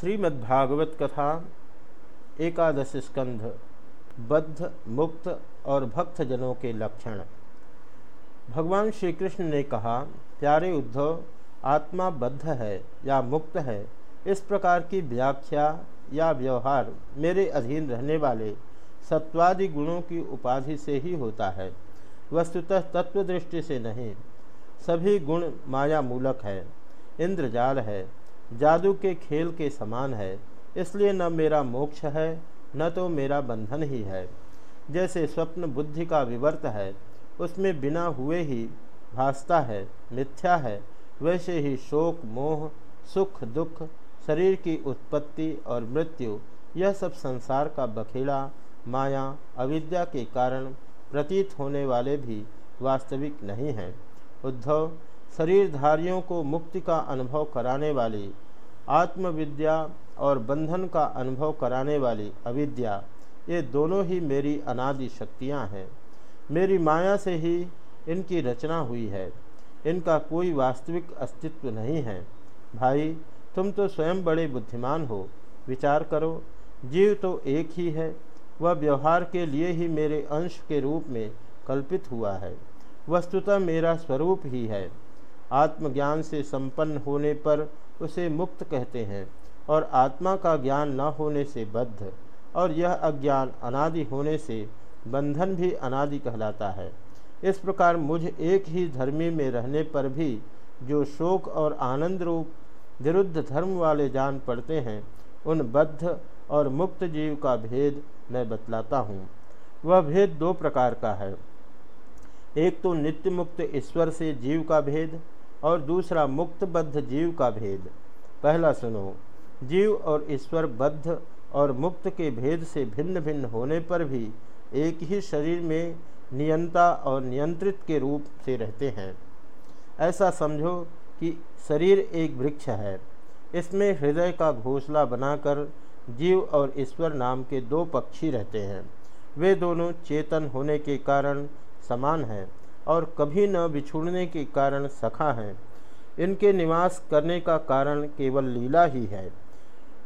श्रीमद्भागवत कथा एकादश स्कंध, बद्ध, मुक्त और भक्त जनों के लक्षण। भगवान श्री कृष्ण ने कहा, प्यारे उद्धव, आत्मा बद्ध है या मुक्त है, इस प्रकार की व्याख्या या व्यवहार मेरे अधीन रहने वाले सत्वादि गुणों की उपाधि से ही होता है। वस्तुतः तत्व दृष्टि से नहीं, सभी गुण माया मूलक है, इंद्रजाल है जादू के खेल के समान है, इसलिए न मेरा मोक्ष है, न तो मेरा बंधन ही है। जैसे स्वप्न बुद्धि का विवर्त है, उसमें बिना हुए ही भासता है, मिथ्या है, वैसे ही शोक, मोह, सुख, दुख, शरीर की उत्पत्ति और मृत्यु, यह सब संसार का बखेड़ा, माया, अविद्या के कारण प्रतीत होने वाले भी वास्तविक नहीं हैं। उद्धव शरीरधारियों को मुक्ति का अनुभव कराने वाली, आत्मविद्या और बंधन का अनुभव कराने वाली अविद्या, ये दोनों ही मेरी अनादि शक्तियाँ हैं। मेरी माया से ही इनकी रचना हुई है। इनका कोई वास्तविक अस्तित्व नहीं है। भाई, तुम तो स्वयं बड़े बुद्धिमान हो। विचार करो, जीव तो एक ही है। वह व्यवहार के लिए ही मेरे अंश के रूप में कल्पित हुआ है। वस्तुतः मेरा स्वरूप ही है। आत्मज्ञान से संपन्न होने पर उसे मुक्त कहते हैं और आत्मा का ज्ञान न होने से बद्ध और यह अज्ञान अनादि होने से बंधन भी अनादि कहलाता है। इस प्रकार मुझ एक ही धर्मी में रहने पर भी जो शोक और आनंद रूप विरुद्ध धर्म वाले जान पड़ते हैं, उन बद्ध और मुक्त जीव का भेद मैं बतलाता हूँ। वह भेद दो प्रकार का है। एक तो नित्य मुक्त ईश्वर से जीव का भेद और दूसरा मुक्त बद्ध जीव का भेद। पहला सुनो, जीव और ईश्वर बद्ध और मुक्त के भेद से भिन्न भिन्न होने पर भी एक ही शरीर में नियंता और नियंत्रित के रूप से रहते हैं। ऐसा समझो कि शरीर एक वृक्ष है। इसमें हृदय का घोंसला बनाकर जीव और ईश्वर नाम के दो पक्षी रहते हैं। वे दोनों चेतन होने के कारण समान हैं। और कभी न बिछुड़ने के कारण सखा हैं। इनके निवास करने का कारण केवल लीला ही है।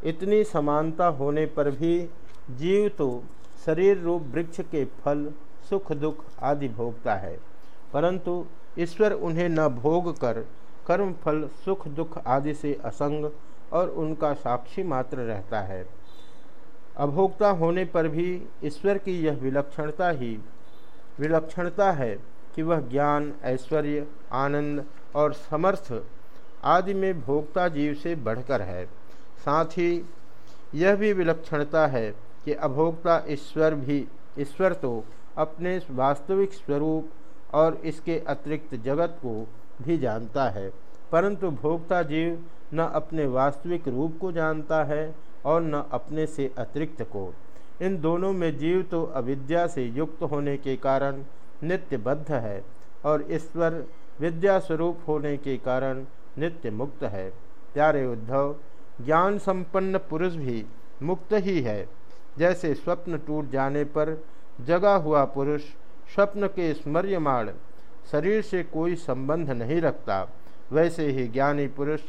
इतनी समानता होने पर भी जीव तो शरीर रूप वृक्ष के फल, सुख दुख आदि भोगता है। परंतु ईश्वर उन्हें न भोग कर कर्म, फल, सुख दुख आदि से असंग और उनका साक्षी मात्र रहता है। अभोक्ता होने पर भी ईश्वर की यह विलक्षणता ही, विलक्षणता है कि वह ज्ञान, ऐश्वर्य, आनंद और समर्थ आदि में भोक्ता जीव से बढ़कर है। साथ ही यह भी विलक्षणता है कि अभोक्ता ईश्वर भी, ईश्वर तो अपने वास्तविक स्वरूप और इसके अतिरिक्त जगत को भी जानता है, परंतु भोक्ता जीव न अपने वास्तविक रूप को जानता है और न अपने से अतिरिक्त को। इन दोनों में जीव तो अविद्या से युक्त होने के कारण नित्य बद्ध है और ईश्वर विद्या स्वरूप होने के कारण नित्य मुक्त है। प्यारे उद्धव ज्ञान संपन्न पुरुष भी मुक्त ही है। जैसे स्वप्न टूट जाने पर जगा हुआ पुरुष स्वप्न के स्मर्यमाण शरीर से कोई संबंध नहीं रखता, वैसे ही ज्ञानी पुरुष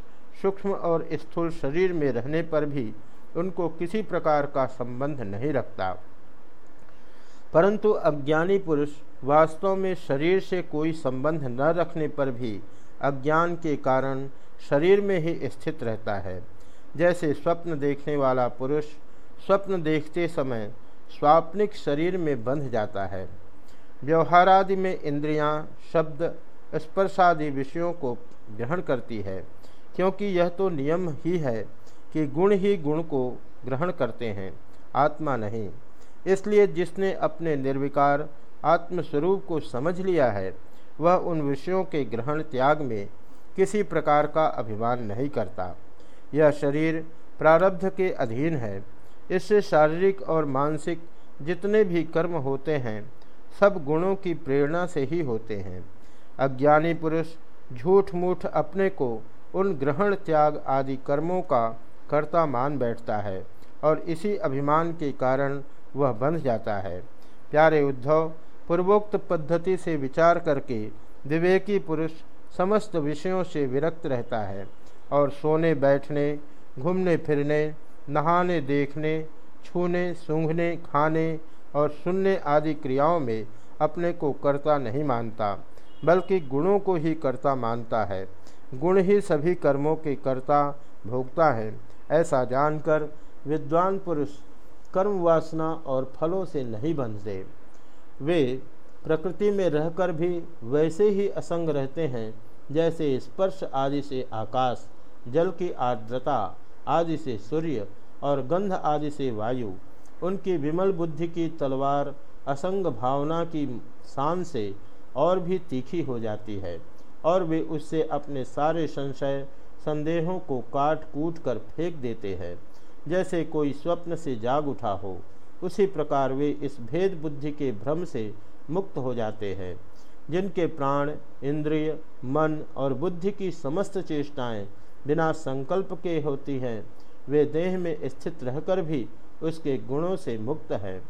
सूक्ष्म और स्थूल शरीर में रहने पर भी उनको किसी प्रकार का संबंध नहीं रखता। परंतु अज्ञानी पुरुष वास्तव में शरीर से कोई संबंध न रखने पर भी अज्ञान के कारण शरीर में ही स्थित रहता है। जैसे स्वप्न देखने वाला पुरुष स्वप्न देखते समय स्वाप्निक शरीर में बंध जाता है। व्यवहारादि में इंद्रियाँ, शब्द स्पर्शादि विषयों को ग्रहण करती है क्योंकि यह तो नियम ही है कि गुण ही गुण को ग्रहण करते हैं आत्मा नहीं। इसलिए जिसने अपने निर्विकार आत्मस्वरूप को समझ लिया है, वह उन विषयों के ग्रहण त्याग में किसी प्रकार का अभिमान नहीं करता। यह शरीर प्रारब्ध के अधीन है। इससे शारीरिक और मानसिक जितने भी कर्म होते हैं, सब गुणों की प्रेरणा से ही होते हैं। अज्ञानी पुरुष झूठ मूठ अपने को उन ग्रहण त्याग आदि कर्मों का कर्ता मान बैठता है और इसी अभिमान के कारण वह बंध जाता है। प्यारे उद्धव, पूर्वोक्त पद्धति से विचार करके विवेकी पुरुष समस्त विषयों से विरक्त रहता है और सोने बैठने, घूमने फिरने, नहाने देखने, छूने, सूंघने, खाने और सुनने आदि क्रियाओं में अपने को कर्ता नहीं मानता, बल्कि गुणों को ही कर्ता मानता है। गुण ही सभी कर्मों के कर्ता भोगता है, ऐसा जानकर विद्वान पुरुष कर्म वासना और फलों से नहीं बंधते वे प्रकृति में रहकर भी वैसे ही असंग रहते हैं, जैसे स्पर्श आदि से आकाश, जल की आर्द्रता आदि से सूर्य और गंध आदि से वायु। उनकी विमल बुद्धि की तलवार असंग भावना की शान से और भी तीखी हो जाती है और वे उससे अपने सारे संशय, संदेहों को काट कूट कर फेंक देते हैं। जैसे कोई स्वप्न से जाग उठा हो, उसी प्रकार वे इस भेद बुद्धि के भ्रम से मुक्त हो जाते हैं, जिनके प्राण, इंद्रिय, मन और बुद्धि की समस्त चेष्टाएँ बिना संकल्प के होती हैं, वे देह में स्थित रहकर भी उसके गुणों से मुक्त है।